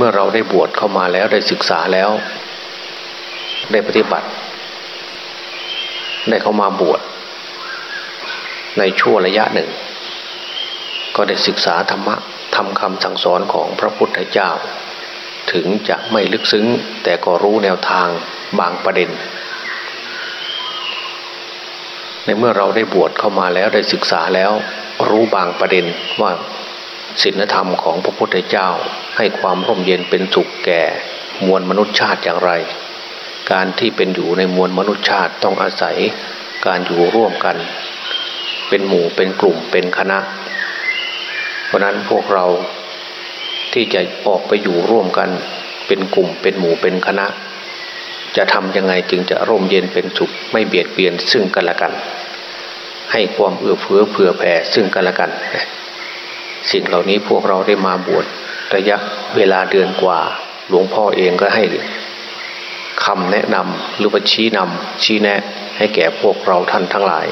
เมื่อเราได้บวชเข้ามาแล้วได้ศึกษาแล้ว ได้ปฏิบัติ ได้เข้ามาบวชในช่วงระยะหนึ่ง ก็ได้ศึกษาธรรมะทำคำสั่งสอนของพระพุทธเจ้า ถึงจะไม่ลึกซึ้ง แต่ก็รู้แนวทางบางประเด็น ในเมื่อเราได้บวชเข้ามาแล้วได้ศึกษาแล้ว รู้บางประเด็นว่า ศีลธรรมของพระพุทธเจ้าให้ความร่มเย็นเป็นสุขแก่มวลมนุษยชาติอย่างไร การที่เป็นอยู่ในมวลมนุษยชาติต้องอาศัยการอยู่ร่วมกัน เป็นหมู่เป็นกลุ่มเป็นคณะ เพราะนั้นพวกเราที่จะออกไปอยู่ร่วมกัน เป็นกลุ่มเป็นหมู่เป็นคณะ จะทำยังไงจึงจะร่มเย็นเป็นสุขไม่เบียดเบียนซึ่งกันและกัน ให้ความเอื้อเฟื้อเผื่อแผ่ซึ่งกันและกัน สิ่งเหล่านี้พวกเราได้มาบวชระยะเวลาเดือนกว่า หลวงพ่อเองก็ให้คำแนะนำหรือว่าชี้นำชี้แนะให้แก่พวกเราท่านทั้งหลาย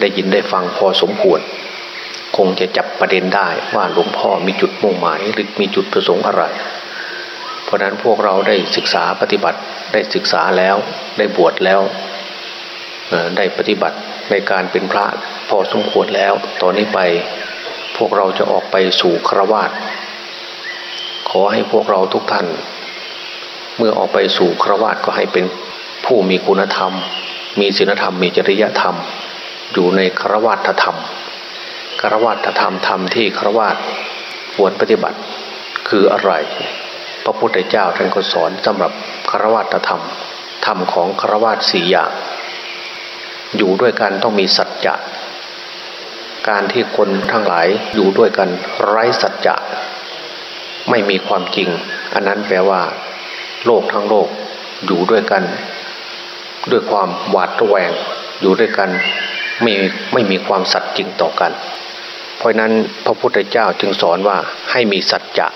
ได้ยินได้ฟังพอสมควร คงจะจับประเด็นได้ว่าหลวงพ่อมีจุดมุ่งหมายหรือมีจุดประสงค์อะไร เพราะนั้นพวกเราได้ศึกษาปฏิบัติได้ศึกษาแล้วได้บวชแล้วได้ปฏิบัติในการเป็นพระพอสมควรแล้วตอนนี้ไป พวกเราจะออกไปสู่ครวาตขอให้พวกเราทุกท่าน เมื่อออกไปสู่ครวาตก็ให้เป็นผู้มีคุณธรรม มีศีลธรรม มีจริยธรรม อยู่ในครวาตธรรมครวาตธรรมธรรมที่ครวาตควรปฏิบัติคืออะไร พระพุทธเจ้าท่านก็สอนสำหรับครวาตธรรม ธรรมของครวาตสี่อย่าง อยู่ด้วยกันต้องมีสัจจะ การที่คนทั้งหลายอยู่ด้วยกันไร้สัจจะไม่มีความจริง อันนั้นแปลว่า โลกทั้งโลกอยู่ด้วยกัน ด้วยความหวาดระแวง อยู่ด้วยกันไม่ไม่มีความสัตย์จริงต่อกัน เพราะนั้นพระพุทธเจ้าจึงสอนว่าให้มีสัจจะ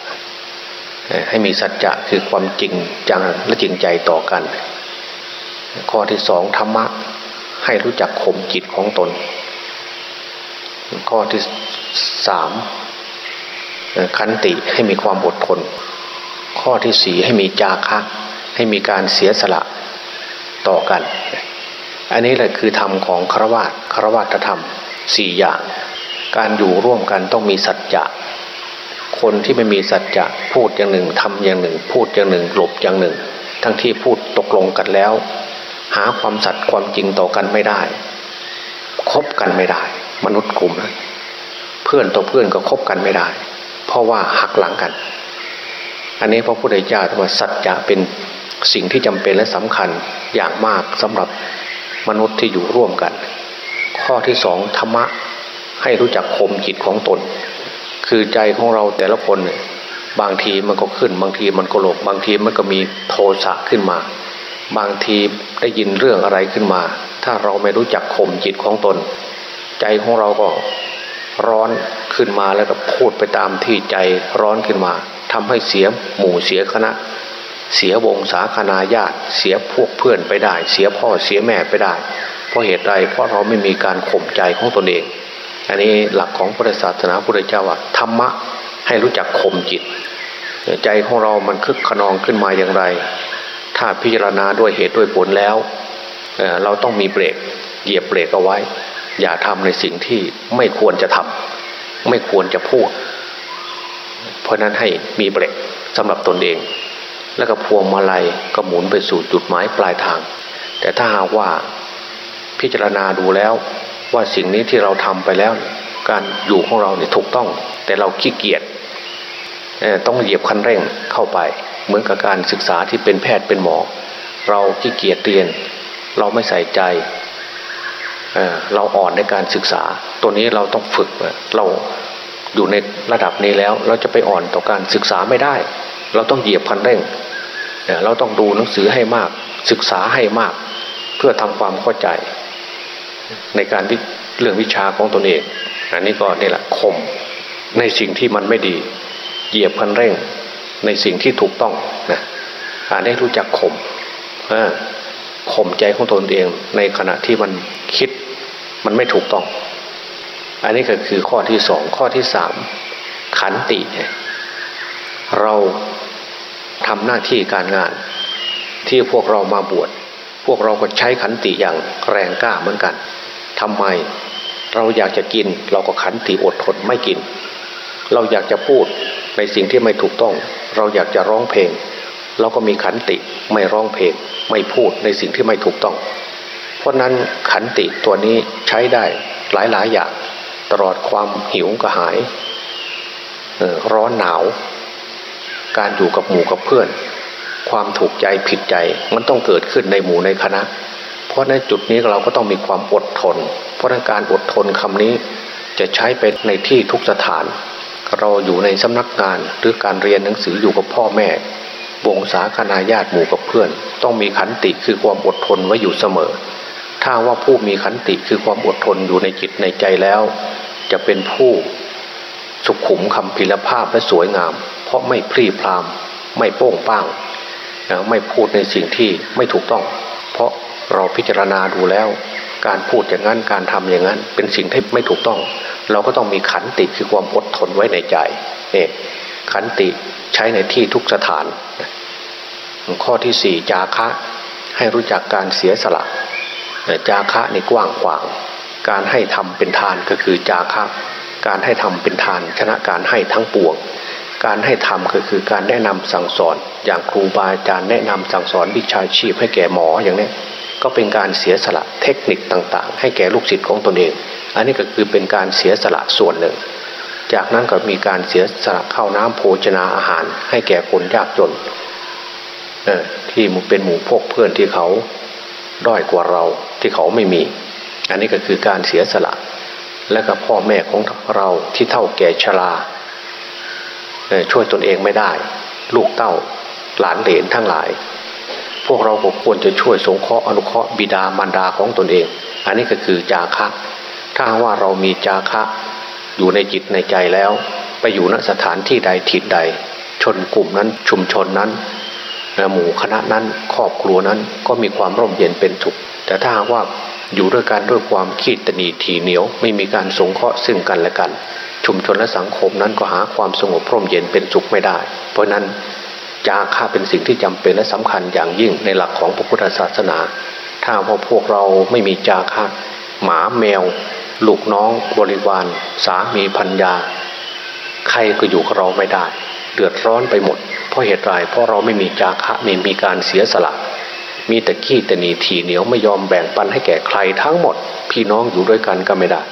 ให้มีสัจจะคือความจริงจังและจริงใจต่อกัน ข้อที่สองธรรมะให้รู้จักข่มจิตของตน ข้อที่สามขันติให้มีความอดทน ข้อที่สี่ให้มีจาคะให้มีการเสียสละต่อกัน อันนี้แหละคือธรรมของครวาตครวาตธรรมสี่อย่าง การอยู่ร่วมกันต้องมีสัจจะคนที่ไม่มีสัจจะพูดอย่างหนึ่งทำอย่างหนึ่ง พูดอย่างหนึ่งหลบอย่างหนึ่ง ทั้งที่พูดตกลงกันแล้ว หาความสัตย์ความจริงต่อกันไม่ได้คบกันไม่ได้ มนุษย์กลุ่มนะเพื่อนต่อเพื่อนก็คบกันไม่ได้ เพราะว่าหักหลังกัน อันนี้พระพุทธเจ้าถือว่าสัจจะเป็นสิ่งที่จำเป็นและสำคัญอย่างมากสำหรับมนุษย์ที่อยู่ร่วมกัน ข้อที่สองธรรมะให้รู้จักคมจิตของตน คือใจของเราแต่ละคนบางทีมันก็ขึ้น บางทีมันก็หลบบางทีมันก็มีโทสะขึ้นมา บางทีได้ยินเรื่องอะไรขึ้นมา ถ้าเราไม่รู้จักข่มจิตของตน ใจของเราก็ร้อนขึ้นมาแล้วก็พูดไปตามที่ใจร้อนขึ้นมาทำให้เสียหมู่เสียคณะ เสียวงศาคณาญาติ เสียพวกเพื่อนไปได้ เสียพ่อเสียแม่ไปได้ เพราะเหตุใดเพราะเราไม่มีการข่มใจของตนเอง อันนี้หลักของพุทธศาสนาพุทธเจ้าว่าธรรมะให้รู้จักข่มจิต ใจของเรามันคึกขนองขึ้นมาอย่างไร ถ้าพิจารณาด้วยเหตุด้วยผลแล้ว เราต้องมีเบรกเหยียบเบรกเอาไว้ อย่าทำในสิ่งที่ไม่ควรจะทำไม่ควรจะพูด เพราะนั้นให้มีเบรกสำหรับตนเอง แล้วก็พวงมาลัยก็หมุนไปสู่จุดหมายปลายทาง แต่ถ้าหากว่าพิจารณาดูแล้วว่าสิ่งนี้ที่เราทำไปแล้ว การอยู่ของเราเนี่ยถูกต้อง แต่เราขี้เกียจต้องเหยียบคันเร่งเข้าไป เหมือนกับการศึกษาที่เป็นแพทย์เป็นหมอ เราขี้เกียจเรียน เราไม่ใส่ใจ เราอ่อนในการศึกษา ตัวนี้เราต้องฝึกเราอยู่ในระดับนี้แล้ว เราจะไปอ่อนต่อการศึกษาไม่ได้ เราต้องเหยียบคันเร่งเราต้องดูหนังสือให้มาก ศึกษาให้มาก เพื่อทำความเข้าใจ ในการเรื่องวิชาของตนเอง อันนี้ก็นี่แหละข่มในสิ่งที่มันไม่ดี เหยียบคันเร่ง ในสิ่งที่ถูกต้องนะอันนี้รู้จักข่มข่มใจของตนเอง ในขณะที่มันคิด มันไม่ถูกต้อง อันนี้ก็คือข้อที่สองข้อที่สามขันติเราทำหน้าที่การงาน ที่พวกเรามาบวชพวกเราก็ใช้ขันติอย่างแรงกล้าเหมือนกันทำไมเราอยากจะกิน เราก็ขันติอดทนไม่กิน เราอยากจะพูดในสิ่งที่ไม่ถูกต้อง เราอยากจะร้องเพลง เราก็มีขันติไม่ร้องเพลง ไม่พูดในสิ่งที่ไม่ถูกต้อง เพราะนั้นขันติตัวนี้ใช้ได้หลายหลายอย่าง ตลอดความหิวกระหายร้อนหนาว การอยู่กับหมู่กับเพื่อน ความถูกใจผิดใจมันต้องเกิดขึ้นในหมู่ในคณะ เพราะในจุดนี้เราก็ต้องมีความอดทน เพราะการอดทนคำนี้จะใช้ไปในที่ทุกสถาน เราอยู่ในสำนักงานหรือการเรียนหนังสืออยู่กับพ่อแม่วงศาคณาญาติหมู่กับเพื่อน ต้องมีขันติคือความอดทนไว้อยู่เสมอ ถ้าว่าผู้มีขันติคือความอดทนอยู่ในจิตในใจแล้ว จะเป็นผู้สุขุมคำพิรภาพและสวยงาม เพราะไม่พรีพรามไม่โป้งป้างไม่พูดในสิ่งที่ไม่ถูกต้อง เพราะเราพิจารณาดูแล้ว การพูดอย่างนั้นการทำอย่างนั้น เป็นสิ่งที่ไม่ถูกต้อง เราก็ต้องมีขันติคือความอดทนไว้ในใจเนี่ยขันติใช้ในที่ทุกสถาน ข้อที่สี่จาคะให้รู้จักการเสียสละ จาคะในกว้างขวาง การให้ทำเป็นทานก็คือจาคะ การให้ทำเป็นทานชนะการให้ทั้งปวง การให้ทำก็คือการแนะนำสั่งสอน อย่างครูบาอาจารย์แนะนำสั่งสอนวิชาชีพให้แก่หมออย่างนี้ก็เป็นการเสียสละเทคนิคต่างๆ ให้แก่ลูกศิษย์ของตนเอง อันนี้ก็คือเป็นการเสียสละส่วนหนึ่ง จากนั้นก็มีการเสียสละข้าวน้ำโภชนาอาหาร ให้แก่คนยากจนที่มุเป็นหมู่พกเพื่อนที่เขาด้อยกว่าเรา ที่เขาไม่มี อันนี้ก็คือการเสียสละ และก็พ่อแม่ของเราที่เท่าแก่ชราช่วยตนเองไม่ได้ ลูกเต้าหลานเหลนทั้งหลาย พวกเราควรจะช่วยสงเคราะห์อนุเคราะห์บิดามารดาของตนเอง อันนี้ก็คือจาคะ ถ้าว่าเรามีจาคะ อยู่ในจิตในใจแล้ว ไปอยู่ณสถานที่ใดทิศใด ชนกลุ่มนั้นชุมชนนั้น หมู่คณะนั้นครอบครัวนั้นก็มีความร่มเย็นเป็นสุขแต่ถ้าว่าอยู่ด้วยกันด้วยความขีดตนีทีเหนียว ไม่มีการสงเคราะห์ซึ่งกันและกัน ชุมชนและสังคมนั้นก็หาความสงบร่มเย็นเป็นสุขไม่ได้ เพราะนั้นจาค่าเป็นสิ่งที่จำเป็นและสำคัญอย่างยิ่งในหลักของพระพุทธศาสนา ถ้าว่าพวกเราไม่มีจาค่าหมาแมว ลูกน้อง บริวาร สามีพัญญา ใครก็อยู่กับเราไม่ได้ เดือดร้อนไปหมด เพราะเหตุไรเพราะเราไม่มีจาคะไม่มีการเสียสละ มีแต่ขี้แต่นีทีเหนียวไม่ยอมแบ่งปันให้แก่ใครทั้งหมด พี่น้องอยู่ด้วยกันก็ไม่ได้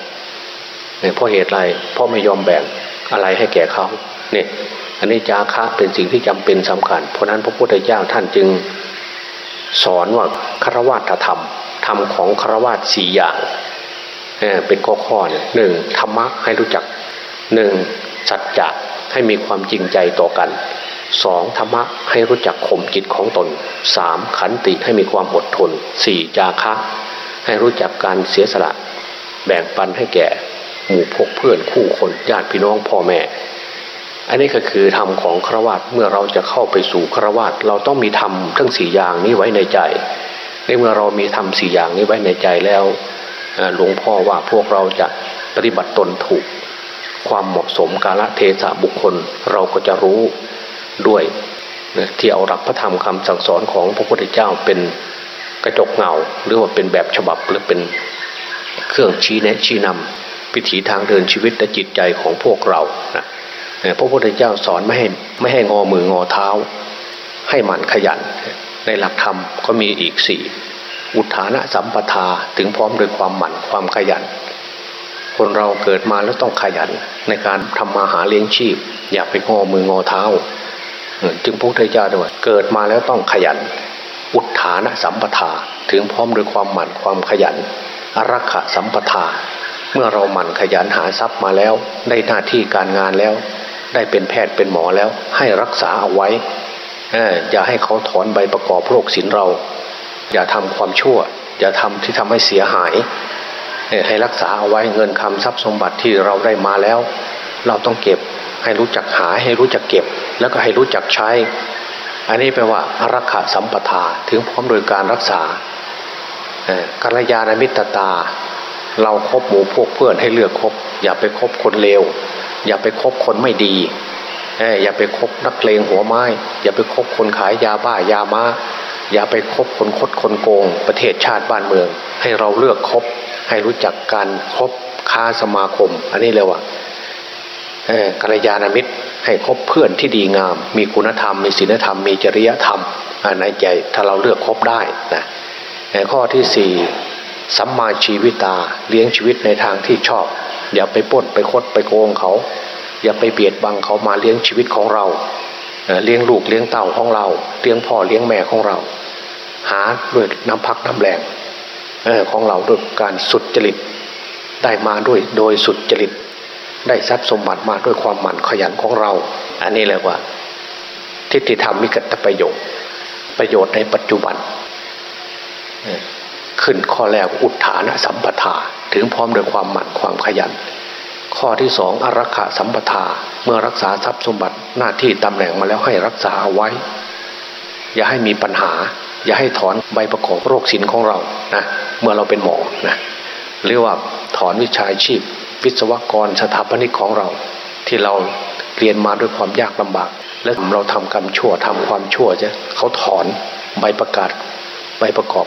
เนี่ยเพราะเหตุไรเพราะไม่ยอมแบ่งอะไรให้แก่เขาเนี่ยอันนี้จาคะเป็นสิ่งที่จำเป็นสำคัญ เพราะนั้นพระพุทธเจ้าท่านจึงสอนว่าคารวะธรรมธรรมของคารวะสี่อย่างเป็นข้อข้อเนี่ยหนึ่งธรรมะให้รู้จักหนึ่งสัจจะให้มีความจริงใจต่อกัน สองธรรมะให้รู้จักข่มจิตของตนสามขันติให้มีความอดทนสี่จาคะให้รู้จักการเสียสละ แบ่งปันให้แก่ หมู่พกเพื่อนคู่คนญาติพี่น้องพ่อแม่ อันนี้ก็คือธรรมของครวัตเมื่อเราจะเข้าไปสู่ครวัตเราต้องมีธรรมทั้งสี่อย่างนี้ไว้ในใจในเมื่อเรามีธรรมสี่อย่างนี้ไว้ในใจแล้วหลวงพ่อว่าพวกเราจะปฏิบัติตนถูก ความเหมาะสมกาลเทศะบุคคลเราก็จะรู้ ด้วยที่เอาหลักพระธรรมคำสั่งสอนของพระพุทธเจ้าเป็นกระจกเงา หรือว่าเป็นแบบฉบับหรือเป็นเครื่องชี้แนะชี้นำพิถีทางเดินชีวิตและจิตใจของพวกเรานะพระพุทธเจ้าสอนไม่ให้ไม่ให้งอมืองอเท้า ให้หมั่นขยัน ในหลักธรรมก็มีอีกสี่อุทานะสัมปทาถึงพร้อมด้วยความหมั่นความขยัน คนเราเกิดมาแล้วต้องขยันในการทำมาหาเลี้ยงชีพ อย่าไปงอมืองอเท้า จึงพระพุทธเจ้าด้วยเกิดมาแล้วต้องขยัน อุทานะสัมปทาถึงพร้อมด้วยความหมั่นความขยันอรักขะสัมปทา เมื่อเราหมั่นขยันหาทรัพย์มาแล้ว ได้หน้าที่การงานแล้ว ได้เป็นแพทย์เป็นหมอแล้ว ให้รักษาเอาไว้อย่าให้เขาถอนใบประกอบโรคศิลเรา อย่าทำความชั่ว อย่าทำที่ทำให้เสียหาย ให้รักษาเอาไว้เงินคำทรัพย์สมบัติที่เราได้มาแล้ว เราต้องเก็บ ให้รู้จักหาให้รู้จักเก็บ แล้วก็ให้รู้จักใช้ อันนี้แปลว่าอารักขาสัมปทาถึงพร้อมโดยการรักษากัลยาณมิตรตา เราครบหมู่พวกเพื่อนให้เลือกคบ อย่าไปคบคนเลวอย่าไปคบคนไม่ดีอย่าไปคบนักเลงหัวไม้ อย่าไปคบคนขายยาบ้ายามาอย่าไปคบคนคดคนโกง ประเทศชาติบ้านเมือง ให้เราเลือกคบ ให้รู้จักการคบค้าสมาคม อันนี้เลยว่า กัลยาณมิตรให้คบเพื่อนที่ดีงาม มีคุณธรรม มีศีลธรรม มีจริยธรรมในใจถ้าเราเลือกคบได้นะข้อที่สี่สัมมาชีวิตาเลี้ยงชีวิตในทางที่ชอบ อย่าไปป้นไปคดไปโกงเขา อย่าไปเบียดบังเขามาเลี้ยงชีวิตของเราเลี้ยงลูกเลี้ยงเต่าของเรา เลี้ยงพ่อเลี้ยงแม่ของเรา หาด้วยน้ำพักน้ำแรงของเราด้วยการสุดจริตได้มาด้วยโดยสุดจริต ได้ทรัพย์สมบัติมาด้วยความหมั่นขยันของเรา อันนี้แหละว่า ทิฏฐิธรรมมิกตประโยชน์ ประโยชน์ในปัจจุบัน ขึ้นข้อแรกอุทานสัมปทา ถึงพร้อมด้วยความหมั่นความขยัน ข้อที่สองอรักขาสัมปทา เมื่อรักษาทรัพย์สมบัติหน้าที่ตำแหน่งมาแล้วให้รักษาเอาไว้ อย่าให้มีปัญหา อย่าให้ถอนใบประกอบโรคศิลของเรานะเมื่อเราเป็นหมอนะหรือว่าถอนวิชาชีพ วิศวกรสถาปนิกของเรา ที่เราเรียนมาด้วยความยากลำบาก และเราทำกรรมชั่วทำความชั่วจะเขาถอนใบประกาศใบประกอบ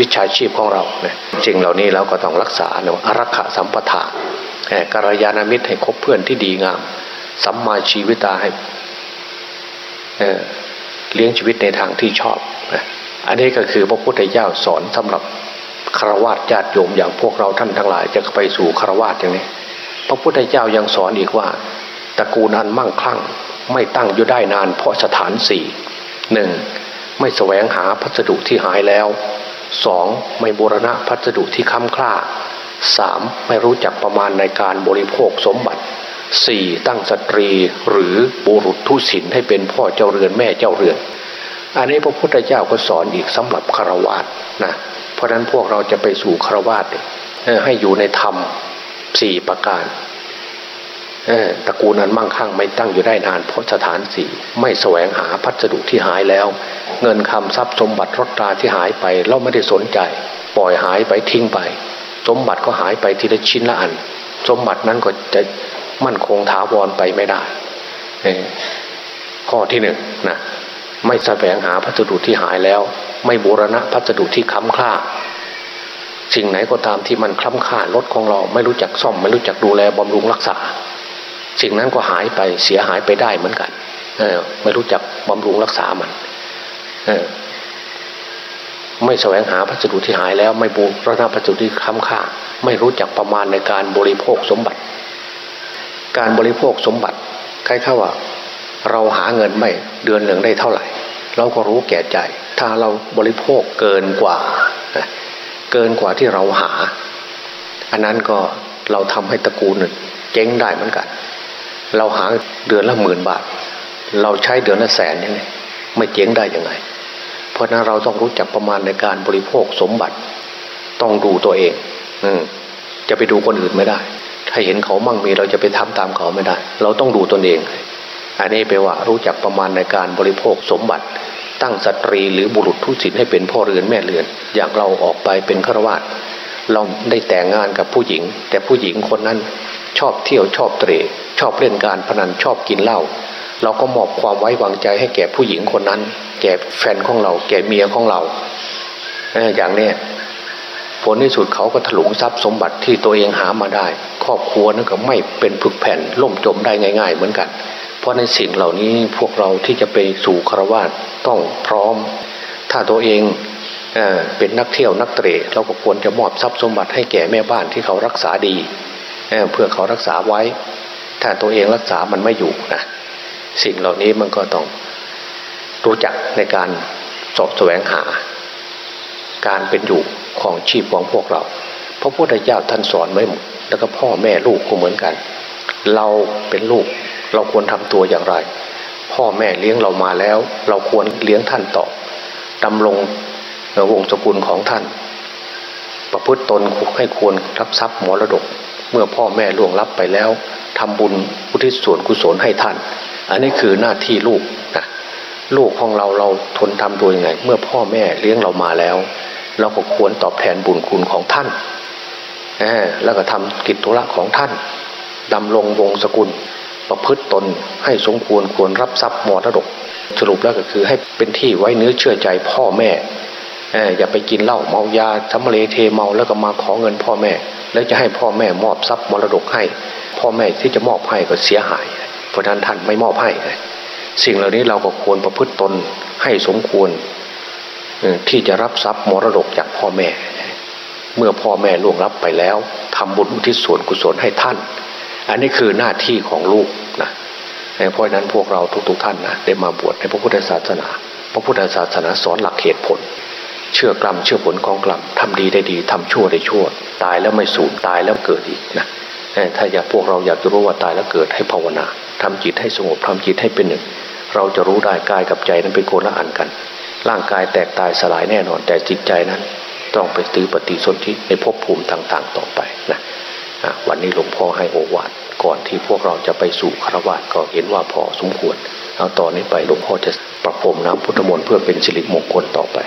วิชาชีพของเราเนี่ยจริงเหล่านี้เราก็ต้องรักษาเนาะอารักขาสัมปทากัลยาณมิตรให้คบเพื่อนที่ดีงามสัมมาชีวิตาให้เลี้ยงชีวิตในทางที่ชอบ อันนี้ก็คือพระพุทธเจ้าสอนสำหรับ คารวะญาติโยมอย่างพวกเราท่านทั้งหลายจะไปสู่คารวะอย่างนี้ พระพุทธเจ้ายังสอนอีกว่าตระกูลอันมั่งคั่งไม่ตั้งอยู่ได้นานเพราะสถานสี่หนึ่งไม่แสวงหาพัสดุที่หายแล้วสองไม่บูรณะพัสดุที่ค้ำคล้าสามไม่รู้จักประมาณในการบริโภคสมบัติสี่ตั้งสตรีหรือบุรุษทุศินให้เป็นพ่อเจ้าเรือนแม่เจ้าเรือน อันนี้พระพุทธเจ้าก็สอนอีกสำหรับคารวะนะ ราะนั้นพวกเราจะไปสู่คารวะให้อยู่ในธรรมสี่ประการตระกูลนั้นมั่งคั่งไม่ตั้งอยู่ได้นานเพราะสถานสี่ไม่แสวงหาพัสดุที่หายแล้ว เงินคำทรัพย์สมบัติรถตาที่หายไป เราไม่ได้สนใจ ปล่อยหายไปทิ้งไป สมบัติก็หายไปทีละชิ้นละอัน สมบัตินั้นก็จะมั่นคงถาวรไปไม่ได้ข้อที่หนึ่งนะไม่แสวงหาพัสดุที่หายแล้ว ไม่บูรณะพัสดุที่ค้ำค่า สิ่งไหนก็ตามที่มันคล้ำค่ารถของเราไม่รู้จักซ่อม ไม่รู้จักดูแลบำรุงรักษา สิ่งนั้นก็หายไปเสียหายไปได้เหมือนกันออไม่รู้จักบำรุงรักษามันเออไม่แสวงหาพัสดุที่หายแล้ว ไม่บูรณะพัสดุที่ค้ำค่า ไม่รู้จักประมาณในการบริโภคสมบัติ การบริโภคสมบัติใคล้าว่า เราหาเงินไม่เดือนหนึ่งได้เท่าไหร่ เราก็รู้แก่ใจ ถ้าเราบริโภคเกินกว่า เกินกว่าที่เราหา อันนั้นก็เราทำให้ตระกูลเจ๊งได้เหมือนกัน เราหาเดือนละหมื่นบาท เราใช้เดือนละแสนยังไงไม่เจ๊งได้ยังไง เพราะนั้นเราต้องรู้จักประมาณในการบริโภคสมบัติ ต้องดูตัวเอง อืจะไปดูคนอื่นไม่ได้ ถ้าเห็นเขามั่งมีเราจะไปทำตามเขาไม่ได้ เราต้องดูตนเอง อันนี้แปลว่ารู้จักประมาณในการบริโภคสมบัติ ตั้งสตรีหรือบุรุษทุศิลให้เป็นพ่อเรือนแม่เรือน อย่างเราออกไปเป็นฆราวาสเราได้แต่งงานกับผู้หญิง แต่ผู้หญิงคนนั้นชอบเที่ยวชอบเตะชอบเล่นการพนันชอบกินเหล้าเราก็มอบความไว้วางใจให้แก่ผู้หญิงคนนั้น แก่แฟนของเรา แก่เมียของเราอย่างนี้ผลที่สุดเขาก็ถลุงทรัพย์สมบัติที่ตัวเองหามาได้ ครอบครัวนั่นก็ไม่เป็นผึกแผ่นล่มจมได้ง่าย ๆ เหมือนกัน เพราะในสิ่งเหล่านี้พวกเราที่จะไปสู่คารวะต้องพร้อม ถ้าตัวเองเเป็นนักเที่ยวนักเตะเราก็ควรจะมอบทรัพย์สมบัติให้แก่แม่บ้านที่เขารักษาดีเพื่อเขารักษาไว้ ถ้าตัวเองรักษามันไม่อยู่นะสิ่งเหล่านี้มันก็ต้องรู้จักในการสอบแสวงหา การเป็นอยู่ของชีพของพวกเรา พระพุทธเจ้าท่านสอนไว้หมดแล้วก็พ่อแม่ลูกก็เหมือนกัน เราเป็นลูก เราควรทำตัวอย่างไร พ่อแม่เลี้ยงเรามาแล้ว เราควรเลี้ยงท่านต่อดำรงวงศกุลของท่าน ประพฤติตนให้ควรรับทรัพย์มรดก เมื่อพ่อแม่ล่วงลับไปแล้วทำบุญอุทิศส่วนกุศลให้ท่าน อันนี้คือหน้าที่ลูกนะลูกของเราเราทนทำตัวยังไง เมื่อพ่อแม่เลี้ยงเรามาแล้ว เราก็ควรตอบแทนบุญคุณของท่านแล้วก็ทำกิจธุระของท่านดำรงวงศกุล ประพฤติตนให้สมควรควรรับทรัพย์มรดก สรุปแล้วก็คือให้เป็นที่ไว้เนื้อเชื่อใจพ่อแม่อย่าไปกินเหล้าเมายาทำเลเทเมาแล้วก็มาขอเงินพ่อแม่ แล้วจะให้พ่อแม่มอบทรัพย์มรดกให้ พ่อแม่ที่จะมอบให้ก็เสียหาย เพราะนั้นท่านไม่มอบให้ สิ่งเหล่านี้เราก็ควรประพฤติตนให้สมควรที่จะรับทรัพย์มรดกจากพ่อแม่ เมื่อพ่อแม่ล่วงรับไปแล้วทำบุญอุทิศส่วนกุศลให้ท่าน อันนี้คือหน้าที่ของลูกนะเพราะนั้นพวกเราทุก ๆ ท่านนะได้มาบวชในพระพุทธศาสนา พระพุทธศาสนาสอนหลักเหตุผล เชื่อกรรมเชื่อผลของกรรมทำดีได้ดีทำชั่วได้ชั่ว ตายแล้วไม่สูญตายแล้วเกิดอีกนะถ้าอยากพวกเราอยากจะรู้ว่าตายแล้วเกิดให้ภาวนาทำจิตให้สงบทำจิตให้เป็นหนึ่ง เราจะรู้ได้กายกับใจนั้นเป็นคนละอันกัน ร่างกายแตกตายสลายแน่นอนแต่จิตใจนั้น ต้องไปตื้อปฏิสนธิในภพภูมิต่าง ๆ ต่อไปนะ วันนี้หลวงพ่อให้โอวาทก่อนที่พวกเราจะไปสู่คารวะก็เห็นว่าพอสมควรเอาตอนนี้ไปหลวงพ่อจะประพรมน้ำพุทธมนต์เพื่อเป็นสิริมงคลต่อไป